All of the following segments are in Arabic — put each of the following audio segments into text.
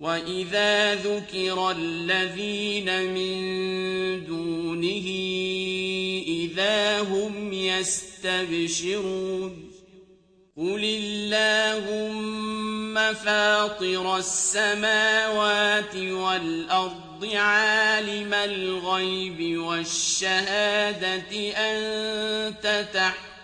وَإِذَا ذُكِرَ الَّذِينَ مِن دُونِهِ إِذَا هُمْ يَسْتَبْشِرُونَ قُلِ اللَّهُمَّ فَاطِرَ السَّمَاوَاتِ وَالْأَرْضِ عَالِمَ الْغَيْبِ وَالشَّهَادَةِ أَنتَ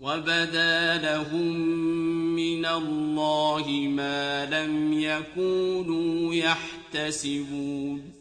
وَبَدَا لَهُم مِّنَ اللَّهِ مَا لَمْ يَكُونُوا يَحْتَسِبُونَ